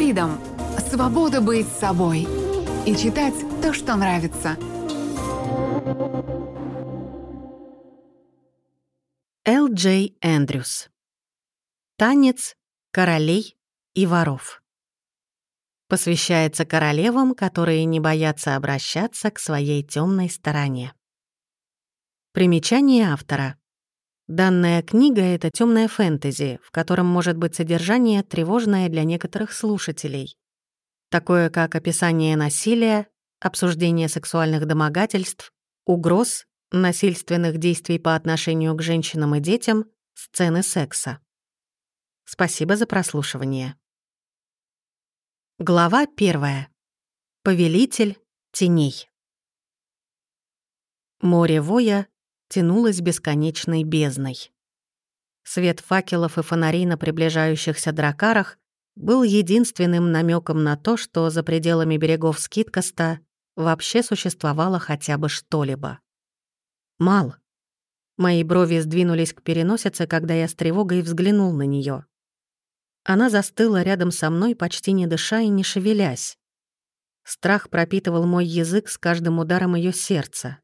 Freedom – свобода быть собой и читать то, что нравится. Л. Джей Эндрюс. Танец королей и воров. Посвящается королевам, которые не боятся обращаться к своей темной стороне. Примечание автора. Данная книга — это темная фэнтези, в котором может быть содержание, тревожное для некоторых слушателей. Такое как описание насилия, обсуждение сексуальных домогательств, угроз, насильственных действий по отношению к женщинам и детям, сцены секса. Спасибо за прослушивание. Глава первая. Повелитель теней. Море воя тянулось бесконечной бездной. Свет факелов и фонарей на приближающихся дракарах был единственным намеком на то, что за пределами берегов Скидкоста вообще существовало хотя бы что-либо. Мал. Мои брови сдвинулись к переносице, когда я с тревогой взглянул на нее. Она застыла рядом со мной, почти не дыша и не шевелясь. Страх пропитывал мой язык с каждым ударом ее сердца.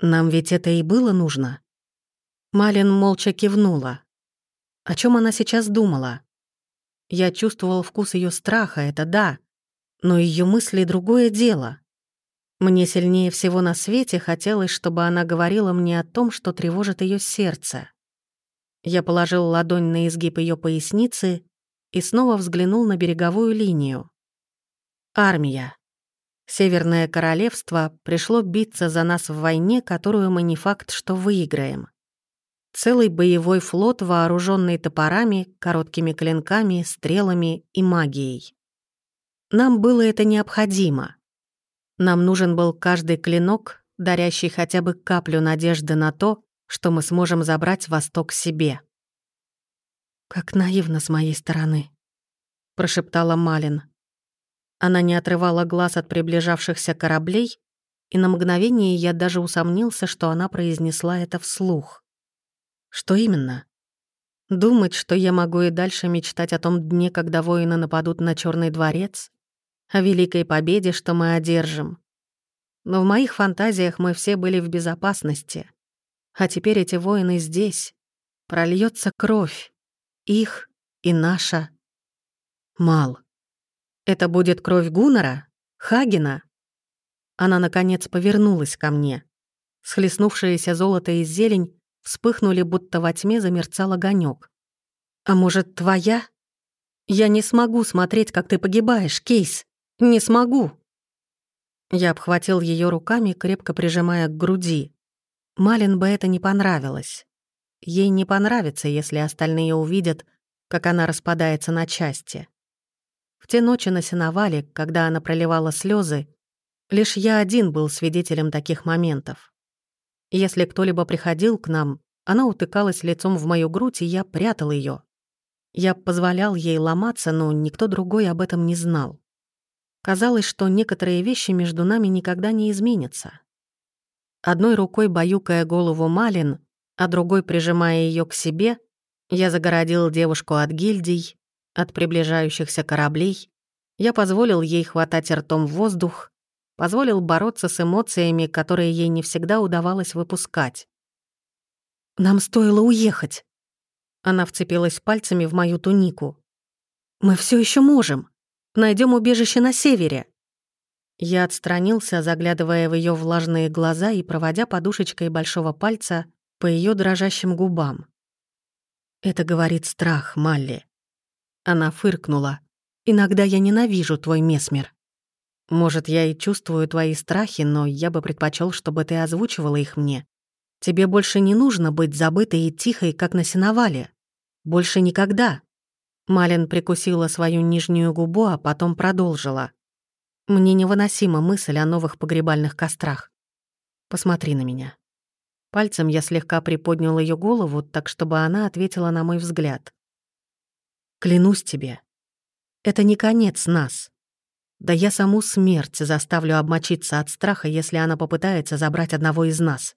Нам ведь это и было нужно. Малин молча кивнула. О чем она сейчас думала? Я чувствовал вкус ее страха, это да, но ее мысли — другое дело. Мне сильнее всего на свете хотелось, чтобы она говорила мне о том, что тревожит ее сердце. Я положил ладонь на изгиб ее поясницы и снова взглянул на береговую линию. Армия. Северное королевство пришло биться за нас в войне, которую мы не факт, что выиграем. Целый боевой флот, вооруженный топорами, короткими клинками, стрелами и магией. Нам было это необходимо. Нам нужен был каждый клинок, дарящий хотя бы каплю надежды на то, что мы сможем забрать Восток себе. «Как наивно с моей стороны», — прошептала Малин. Она не отрывала глаз от приближавшихся кораблей, и на мгновение я даже усомнился, что она произнесла это вслух. Что именно? Думать, что я могу и дальше мечтать о том дне, когда воины нападут на Черный дворец? О великой победе, что мы одержим? Но в моих фантазиях мы все были в безопасности. А теперь эти воины здесь. Прольется кровь. Их и наша. Мал. Это будет кровь Гуннера? Хагена? Она, наконец, повернулась ко мне. Схлестнувшееся золото и зелень вспыхнули, будто во тьме замерцал огонек. «А может, твоя? Я не смогу смотреть, как ты погибаешь, Кейс. Не смогу!» Я обхватил ее руками, крепко прижимая к груди. Малин бы это не понравилось. Ей не понравится, если остальные увидят, как она распадается на части. Те ночи на сеновале, когда она проливала слезы, лишь я один был свидетелем таких моментов. Если кто-либо приходил к нам, она утыкалась лицом в мою грудь, и я прятал ее. Я позволял ей ломаться, но никто другой об этом не знал. Казалось, что некоторые вещи между нами никогда не изменятся. Одной рукой баюкая голову Малин, а другой прижимая ее к себе, я загородил девушку от гильдий, от приближающихся кораблей. Я позволил ей хватать ртом воздух, позволил бороться с эмоциями, которые ей не всегда удавалось выпускать. «Нам стоило уехать!» Она вцепилась пальцами в мою тунику. «Мы все еще можем. Найдем убежище на севере». Я отстранился, заглядывая в ее влажные глаза и проводя подушечкой большого пальца по ее дрожащим губам. «Это говорит страх, Малли. Она фыркнула. «Иногда я ненавижу твой месмер. Может, я и чувствую твои страхи, но я бы предпочел, чтобы ты озвучивала их мне. Тебе больше не нужно быть забытой и тихой, как на сеновале. Больше никогда». Малин прикусила свою нижнюю губу, а потом продолжила. «Мне невыносима мысль о новых погребальных кострах. Посмотри на меня». Пальцем я слегка приподнял ее голову, так чтобы она ответила на мой взгляд. Клянусь тебе, это не конец нас. Да я саму смерть заставлю обмочиться от страха, если она попытается забрать одного из нас».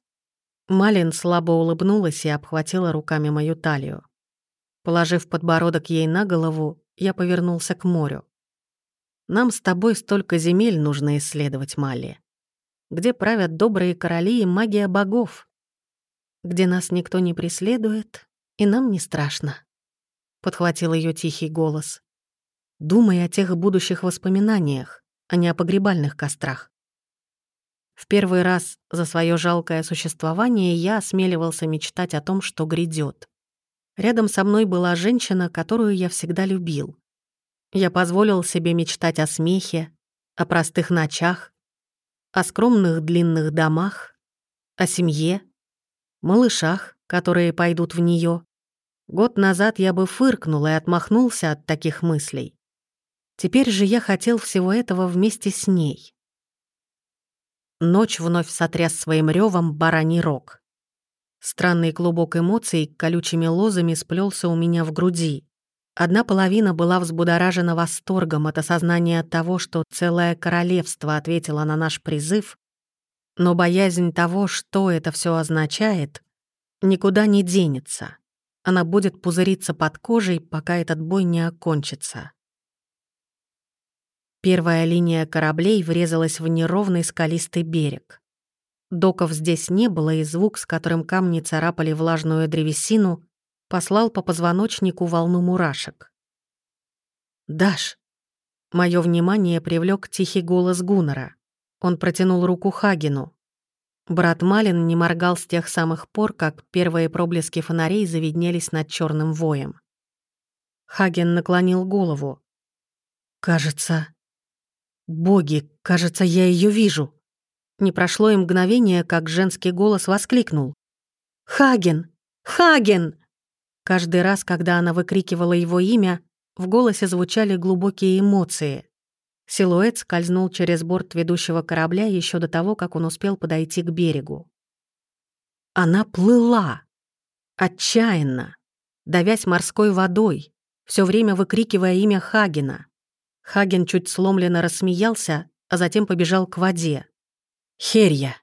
Малин слабо улыбнулась и обхватила руками мою талию. Положив подбородок ей на голову, я повернулся к морю. «Нам с тобой столько земель нужно исследовать, Малли. Где правят добрые короли и магия богов. Где нас никто не преследует, и нам не страшно», — подхватил ее тихий голос. «Думай о тех будущих воспоминаниях, а не о погребальных кострах. В первый раз за свое жалкое существование я осмеливался мечтать о том, что грядет. Рядом со мной была женщина, которую я всегда любил. Я позволил себе мечтать о смехе, о простых ночах, о скромных длинных домах, о семье, малышах, которые пойдут в нее. Год назад я бы фыркнул и отмахнулся от таких мыслей. Теперь же я хотел всего этого вместе с ней. Ночь вновь сотряс своим ревом бараний рог. Странный клубок эмоций колючими лозами сплелся у меня в груди. Одна половина была взбудоражена восторгом от осознания того, что целое королевство ответило на наш призыв, но боязнь того, что это все означает, никуда не денется. Она будет пузыриться под кожей, пока этот бой не окончится. Первая линия кораблей врезалась в неровный скалистый берег. Доков здесь не было, и звук, с которым камни царапали влажную древесину, послал по позвоночнику волну мурашек. «Даш!» Моё внимание привлек тихий голос Гуннера. Он протянул руку Хагину. Брат Малин не моргал с тех самых пор, как первые проблески фонарей завиднелись над черным воем. Хаген наклонил голову. «Кажется, Боги, кажется, я ее вижу. Не прошло и мгновение, как женский голос воскликнул. «Хаген! Хаген!» Каждый раз, когда она выкрикивала его имя, в голосе звучали глубокие эмоции. Силуэт скользнул через борт ведущего корабля еще до того, как он успел подойти к берегу. Она плыла. Отчаянно, давясь морской водой, все время выкрикивая имя Хагена. Хаген чуть сломленно рассмеялся, а затем побежал к воде. «Херья!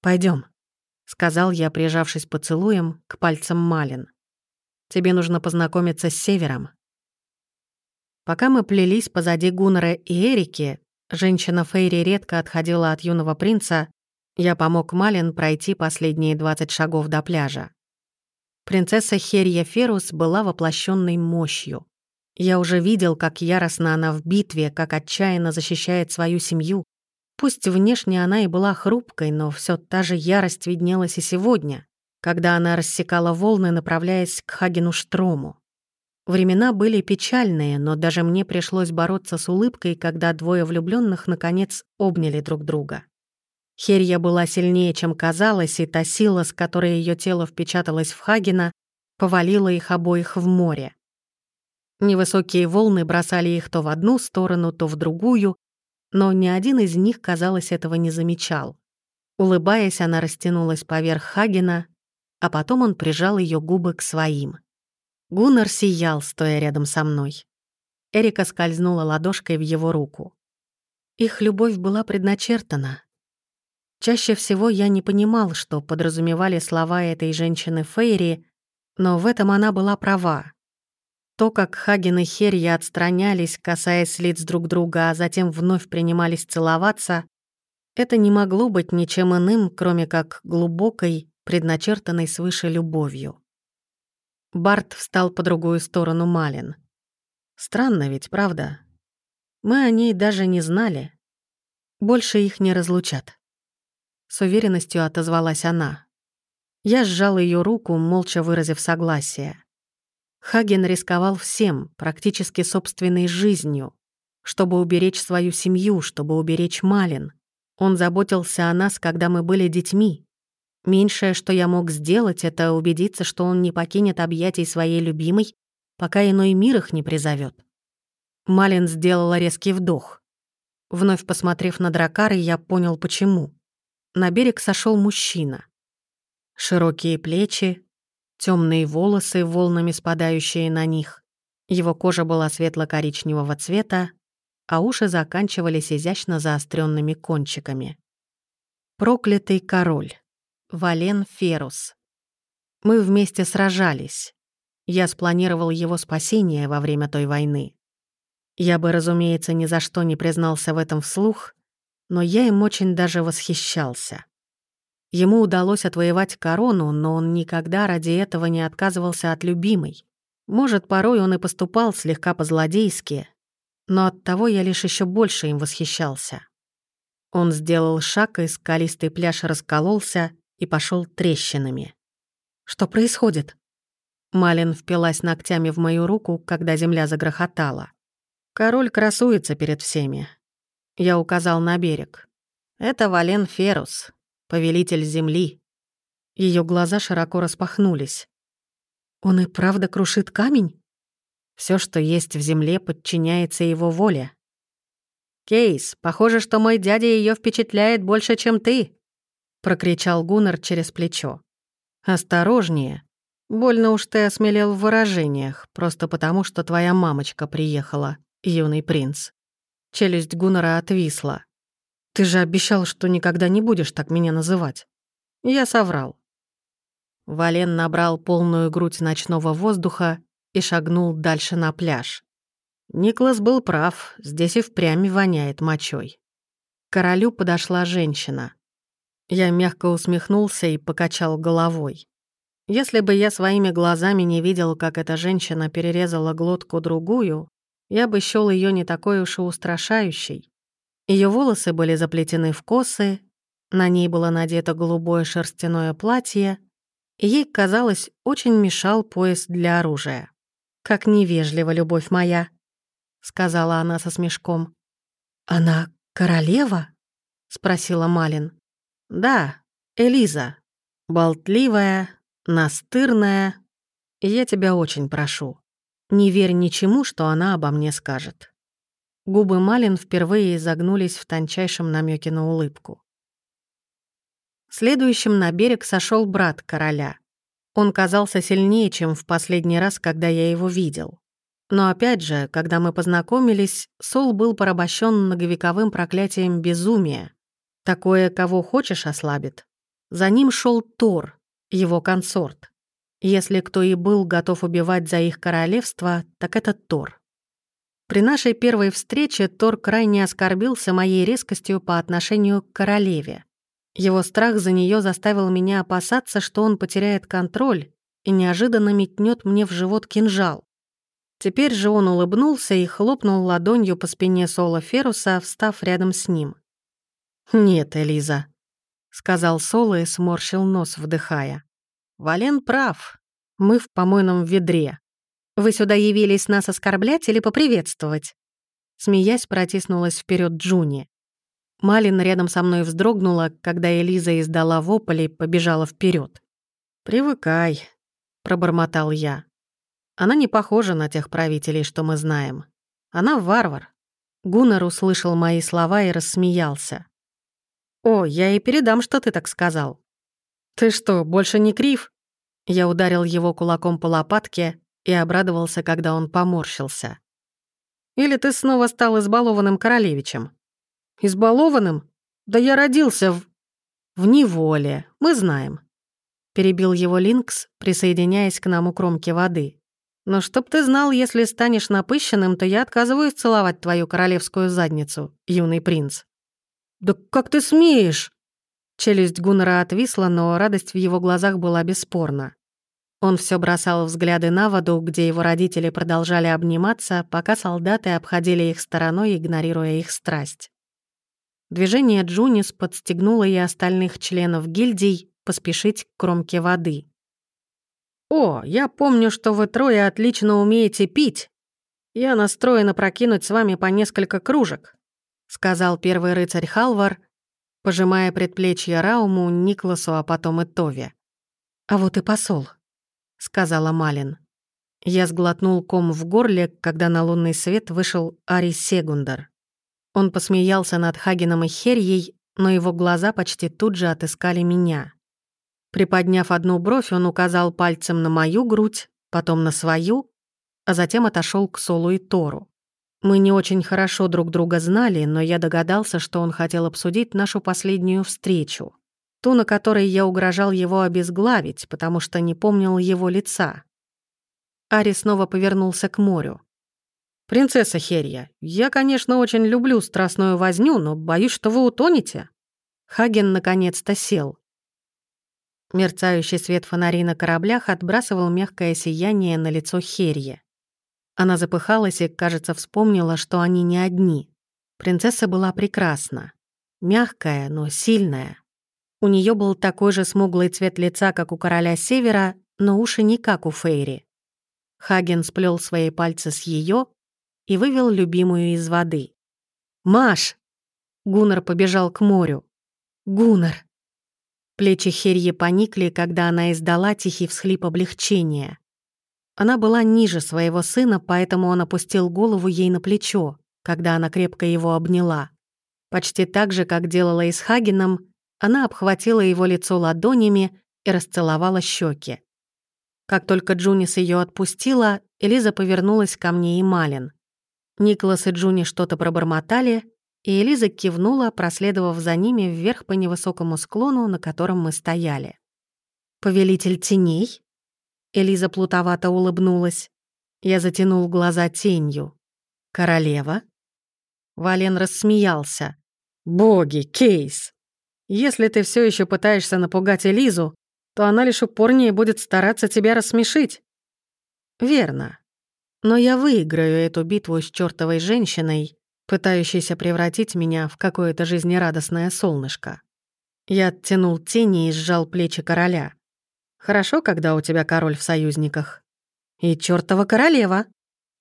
пойдем, сказал я, прижавшись поцелуем к пальцам Малин. «Тебе нужно познакомиться с Севером». Пока мы плелись позади Гуннера и Эрики, женщина Фейри редко отходила от юного принца, я помог Малин пройти последние 20 шагов до пляжа. Принцесса Херья Ферус была воплощенной мощью. Я уже видел, как яростно она в битве, как отчаянно защищает свою семью. Пусть внешне она и была хрупкой, но все та же ярость виднелась и сегодня, когда она рассекала волны, направляясь к Хагену Штрому. Времена были печальные, но даже мне пришлось бороться с улыбкой, когда двое влюбленных наконец обняли друг друга. Херья была сильнее, чем казалось, и та сила, с которой ее тело впечаталось в Хагена, повалила их обоих в море. Невысокие волны бросали их то в одну сторону, то в другую, но ни один из них, казалось, этого не замечал. Улыбаясь, она растянулась поверх Хагена, а потом он прижал ее губы к своим. Гуннар сиял, стоя рядом со мной. Эрика скользнула ладошкой в его руку. Их любовь была предначертана. Чаще всего я не понимал, что подразумевали слова этой женщины Фейри, но в этом она была права. То, как Хаген и Херья отстранялись, касаясь лиц друг друга, а затем вновь принимались целоваться, это не могло быть ничем иным, кроме как глубокой, предначертанной свыше любовью. Барт встал по другую сторону Малин. Странно ведь, правда? Мы о ней даже не знали. Больше их не разлучат. С уверенностью отозвалась она. Я сжал ее руку, молча выразив согласие. Хаген рисковал всем, практически собственной жизнью, чтобы уберечь свою семью, чтобы уберечь Малин. Он заботился о нас, когда мы были детьми. Меньшее, что я мог сделать, это убедиться, что он не покинет объятий своей любимой, пока иной мир их не призовет. Малин сделала резкий вдох. Вновь посмотрев на дракары, я понял, почему. На берег сошел мужчина. Широкие плечи, темные волосы, волнами спадающие на них. Его кожа была светло-коричневого цвета, а уши заканчивались изящно заостренными кончиками. Проклятый король. Вален Ферус. Мы вместе сражались. Я спланировал его спасение во время той войны. Я бы, разумеется, ни за что не признался в этом вслух, но я им очень даже восхищался. Ему удалось отвоевать корону, но он никогда ради этого не отказывался от любимой. Может, порой он и поступал слегка по-злодейски, но оттого я лишь еще больше им восхищался. Он сделал шаг, и скалистый пляж раскололся и пошел трещинами. «Что происходит?» Малин впилась ногтями в мою руку, когда земля загрохотала. Король красуется перед всеми. Я указал на берег. Это Вален Ферус, повелитель земли. Ее глаза широко распахнулись. Он и правда крушит камень? Все, что есть в земле, подчиняется его воле. «Кейс, похоже, что мой дядя ее впечатляет больше, чем ты!» — прокричал Гуннар через плечо. «Осторожнее. Больно уж ты осмелел в выражениях, просто потому, что твоя мамочка приехала, юный принц». Челюсть Гуннара отвисла. «Ты же обещал, что никогда не будешь так меня называть». Я соврал. Вален набрал полную грудь ночного воздуха и шагнул дальше на пляж. Никлас был прав, здесь и впрямь воняет мочой. К королю подошла женщина. Я мягко усмехнулся и покачал головой. Если бы я своими глазами не видел, как эта женщина перерезала глотку другую, я бы счёл ее не такой уж и устрашающей. Ее волосы были заплетены в косы, на ней было надето голубое шерстяное платье, и ей, казалось, очень мешал пояс для оружия. «Как невежливо, любовь моя», — сказала она со смешком. «Она королева?» — спросила Малин. «Да, Элиза. Болтливая, настырная. Я тебя очень прошу. Не верь ничему, что она обо мне скажет». Губы Малин впервые изогнулись в тончайшем намеке на улыбку. Следующим на берег сошел брат короля. Он казался сильнее, чем в последний раз, когда я его видел. Но опять же, когда мы познакомились, Сол был порабощен многовековым проклятием безумия. Такое, кого хочешь, ослабит. За ним шел Тор, его консорт. Если кто и был готов убивать за их королевство, так это Тор. При нашей первой встрече Тор крайне оскорбился моей резкостью по отношению к королеве. Его страх за нее заставил меня опасаться, что он потеряет контроль и неожиданно метнет мне в живот кинжал. Теперь же он улыбнулся и хлопнул ладонью по спине Сола Феруса, встав рядом с ним. «Нет, Элиза», — сказал Соло и сморщил нос, вдыхая. «Вален прав. Мы в помойном ведре. Вы сюда явились нас оскорблять или поприветствовать?» Смеясь, протиснулась вперед Джуни. Малин рядом со мной вздрогнула, когда Элиза издала вопль и побежала вперед. «Привыкай», — пробормотал я. «Она не похожа на тех правителей, что мы знаем. Она варвар». Гуннар услышал мои слова и рассмеялся. «О, я и передам, что ты так сказал». «Ты что, больше не крив?» Я ударил его кулаком по лопатке и обрадовался, когда он поморщился. «Или ты снова стал избалованным королевичем?» Избалованным? Да я родился в... В неволе, мы знаем. Перебил его Линкс, присоединяясь к нам у кромки воды. Но чтоб ты знал, если станешь напыщенным, то я отказываюсь целовать твою королевскую задницу, юный принц. Да как ты смеешь? Челюсть Гуннера отвисла, но радость в его глазах была бесспорна. Он все бросал взгляды на воду, где его родители продолжали обниматься, пока солдаты обходили их стороной, игнорируя их страсть. Движение Джунис подстегнуло и остальных членов гильдий поспешить к кромке воды. «О, я помню, что вы трое отлично умеете пить. Я настроена прокинуть с вами по несколько кружек», сказал первый рыцарь Халвар, пожимая предплечье Рауму, Никласу, а потом и Тове. «А вот и посол», — сказала Малин. Я сглотнул ком в горле, когда на лунный свет вышел Ари Сегундар. Он посмеялся над Хагеном и Херьей, но его глаза почти тут же отыскали меня. Приподняв одну бровь, он указал пальцем на мою грудь, потом на свою, а затем отошел к Солу и Тору. Мы не очень хорошо друг друга знали, но я догадался, что он хотел обсудить нашу последнюю встречу. Ту, на которой я угрожал его обезглавить, потому что не помнил его лица. Ари снова повернулся к морю. «Принцесса Херья, я, конечно, очень люблю страстную возню, но боюсь, что вы утонете». Хаген наконец-то сел. Мерцающий свет фонарей на кораблях отбрасывал мягкое сияние на лицо Херье. Она запыхалась и, кажется, вспомнила, что они не одни. Принцесса была прекрасна. Мягкая, но сильная. У нее был такой же смуглый цвет лица, как у короля Севера, но уши не как у Фейри. Хаген сплел свои пальцы с ее и вывел любимую из воды. «Маш!» Гуннар побежал к морю. «Гуннар!» Плечи Херьи поникли, когда она издала тихий всхлип облегчения. Она была ниже своего сына, поэтому он опустил голову ей на плечо, когда она крепко его обняла. Почти так же, как делала и с Хагеном, она обхватила его лицо ладонями и расцеловала щеки. Как только Джунис ее отпустила, Элиза повернулась ко мне и Малин. Николас и Джуни что-то пробормотали, и Элиза кивнула, проследовав за ними вверх по невысокому склону, на котором мы стояли. «Повелитель теней?» Элиза плутовато улыбнулась. Я затянул глаза тенью. «Королева?» Вален рассмеялся. «Боги, Кейс! Если ты все еще пытаешься напугать Элизу, то она лишь упорнее будет стараться тебя рассмешить». «Верно. Но я выиграю эту битву с чертовой женщиной, пытающейся превратить меня в какое-то жизнерадостное солнышко». Я оттянул тени и сжал плечи короля. Хорошо, когда у тебя король в союзниках. И чертова королева.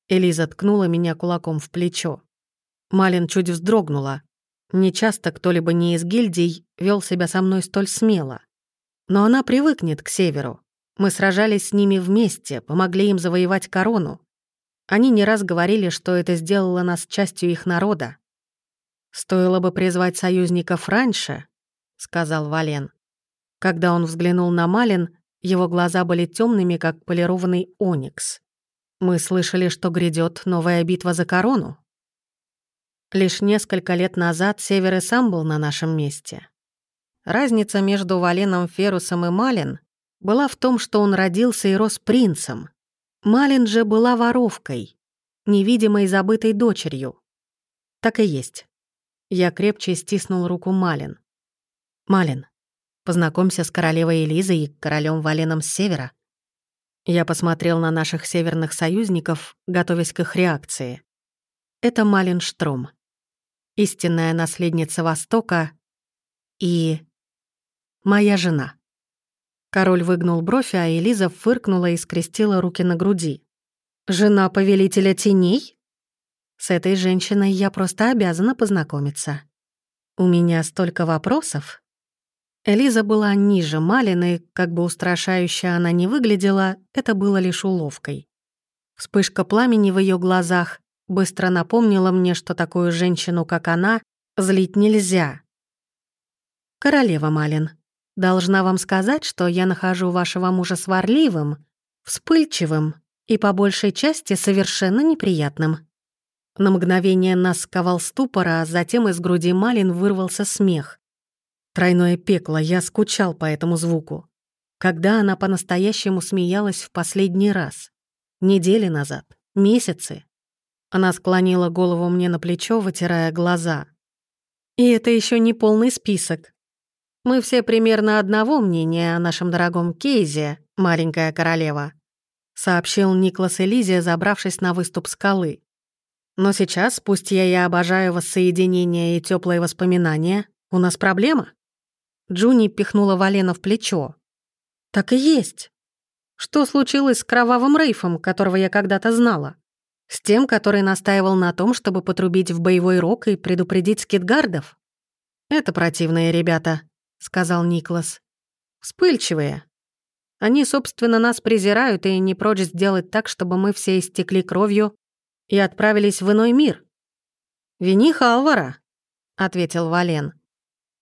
Элиза ткнула меня кулаком в плечо. Малин чуть вздрогнула. Нечасто кто-либо не из гильдий вел себя со мной столь смело. Но она привыкнет к северу. Мы сражались с ними вместе, помогли им завоевать корону. Они не раз говорили, что это сделало нас частью их народа. «Стоило бы призвать союзников раньше», — сказал Вален. Когда он взглянул на Малин, его глаза были темными, как полированный оникс. Мы слышали, что грядет новая битва за корону. Лишь несколько лет назад Север и сам был на нашем месте. Разница между Валеном Ферусом и Малин была в том, что он родился и рос принцем. Малин же была воровкой, невидимой забытой дочерью. Так и есть. Я крепче стиснул руку Малин. «Малин, Познакомься с королевой Элизой и королем Валеном с севера. Я посмотрел на наших северных союзников, готовясь к их реакции. Это Малин Штром, истинная наследница Востока и... моя жена. Король выгнул бровь, а Элиза фыркнула и скрестила руки на груди. «Жена повелителя теней?» «С этой женщиной я просто обязана познакомиться. У меня столько вопросов». Элиза была ниже Малины, как бы устрашающе она не выглядела, это было лишь уловкой. Вспышка пламени в ее глазах быстро напомнила мне, что такую женщину, как она, злить нельзя. «Королева Малин, должна вам сказать, что я нахожу вашего мужа сварливым, вспыльчивым и по большей части совершенно неприятным». На мгновение нас сковал ступор, а затем из груди Малин вырвался смех. Тройное пекло, я скучал по этому звуку. Когда она по-настоящему смеялась в последний раз? Недели назад? Месяцы? Она склонила голову мне на плечо, вытирая глаза. И это еще не полный список. Мы все примерно одного мнения о нашем дорогом Кейзе, маленькая королева, сообщил Никлас Элизия, забравшись на выступ скалы. Но сейчас, пусть я и обожаю воссоединение и теплые воспоминания, у нас проблема. Джуни пихнула Валена в плечо. «Так и есть. Что случилось с кровавым Рейфом, которого я когда-то знала? С тем, который настаивал на том, чтобы потрубить в боевой рог и предупредить скитгардов?» «Это противные ребята», — сказал Никлас. «Вспыльчивые. Они, собственно, нас презирают и не прочь сделать так, чтобы мы все истекли кровью и отправились в иной мир». «Вини Халвара», — ответил Вален.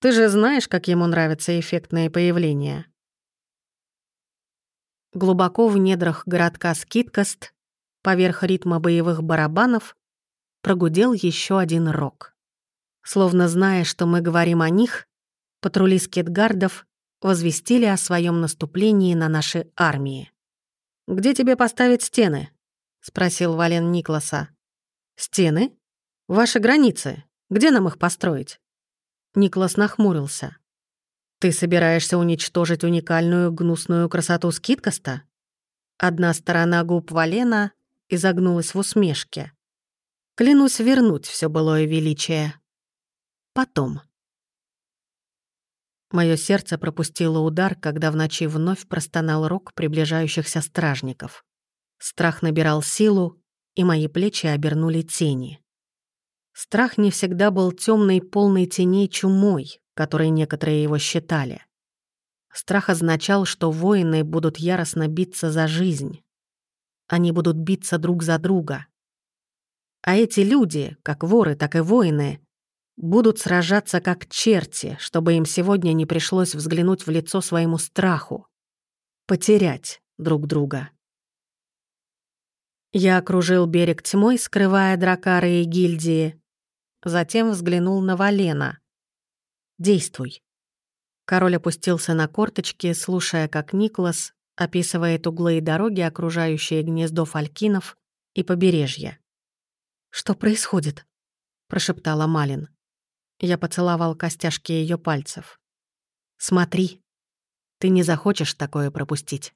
Ты же знаешь, как ему нравятся эффектные появления. Глубоко в недрах городка Скиткаст, поверх ритма боевых барабанов, прогудел еще один рок. Словно зная, что мы говорим о них, патрули скитгардов возвестили о своем наступлении на наши армии. «Где тебе поставить стены?» — спросил Вален Никласа. Стены? Ваши границы. Где нам их построить? Никлас нахмурился. Ты собираешься уничтожить уникальную гнусную красоту Скидкоста? Одна сторона губ Валена изогнулась в усмешке. Клянусь вернуть все былое величие. Потом. Мое сердце пропустило удар, когда в ночи вновь простонал рог приближающихся стражников. Страх набирал силу, и мои плечи обернули тени. Страх не всегда был темной, полной теней чумой, которой некоторые его считали. Страх означал, что воины будут яростно биться за жизнь. Они будут биться друг за друга. А эти люди, как воры, так и воины, будут сражаться как черти, чтобы им сегодня не пришлось взглянуть в лицо своему страху. Потерять друг друга. Я окружил берег тьмой, скрывая дракары и гильдии. Затем взглянул на Валена. «Действуй». Король опустился на корточки, слушая, как Никлас описывает углы и дороги, окружающие гнездо фалькинов и побережье. «Что происходит?» — прошептала Малин. Я поцеловал костяшки ее пальцев. «Смотри, ты не захочешь такое пропустить».